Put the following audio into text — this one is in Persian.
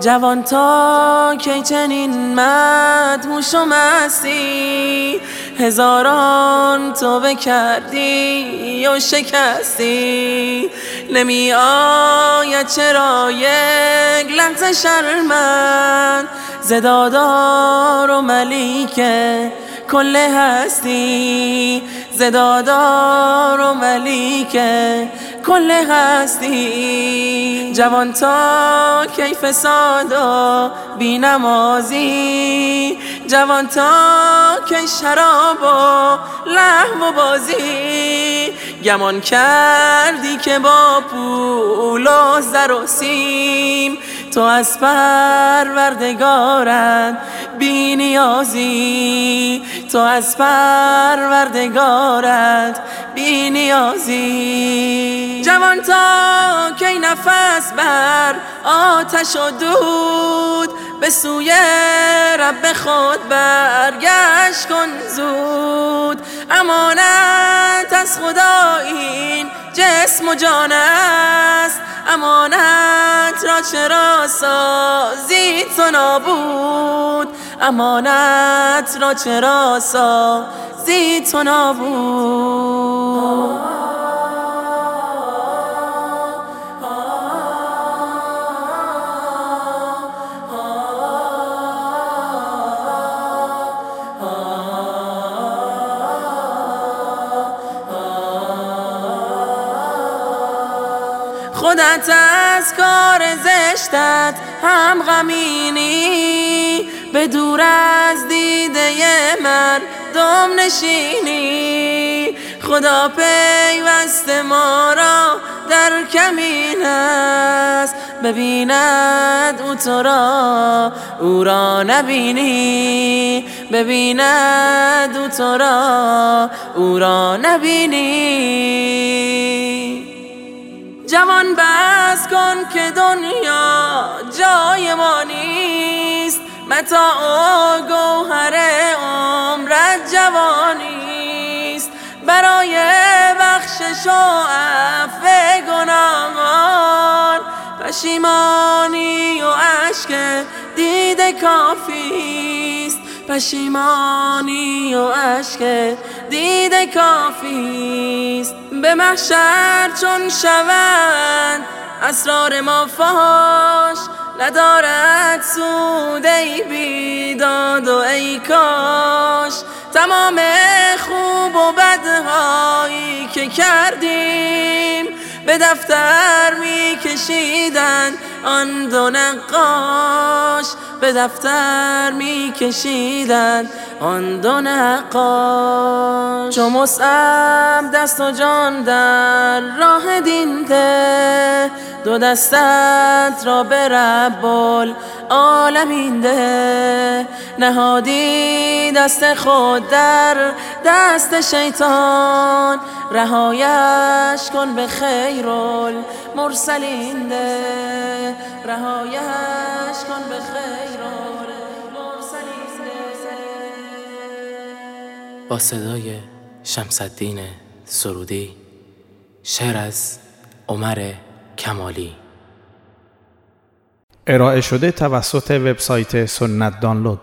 جوان تا کی چنین مدهوش و مستی. هزاران تو کردی و شکستی. نمی آید چرا یک لحظه شرمند. زدادار و ملیکه کل هستی. زدادار و ملیکه کل هستی. جوان تا کیف سادا بی نمازی. جوان تا کی شراب و لحم و بازی. گمان کردی که با پول و زر و سیم. تو از پروردگارت بی نیازی. تو از پروردگارت بی نیازی. جوان تا کی نفس بر آتش و دود به سوی رب خود برگشت کن زود. امانت از خدا این جسم و جان چرا سازی تو نابود؟ امانت را چرا سازی تو نابود؟ خودت از کار زشتت هم غمینی. به دور از دیده من دم نشینی. خدا پیوست ما را در کمین است. ببیند او تو را او را نبینی. ببیند او تو را او را نبینی. جوان بس کن که دنیا جای ما نیست. متا و گوهر عمرت جوانیست برای بخشش و عفو گناهان پشیمانی و عشق دیده کافیست پشیمانی و عشق دیده کافیست به محشر چون شوند. اسرار ما فاش ندارد سود ای بیداد و ای کاش. تمام خوب و بدهایی که کردیم به دفتر می کشیدن آن دو نقاش. به دفتر می کشیدن آن دو نقاش. چو مصعب دست و جان در راه دین ده دو دستت را به رب العالمین ده. نهادی دست خود در دست شیطان. رهایش کن به خیر المرسلین ده. رهایش کن به خیر با صدای شمسدین سرودی شعر از عمر کمالی. ارائه شده توسط وبسایت سنت دانلود.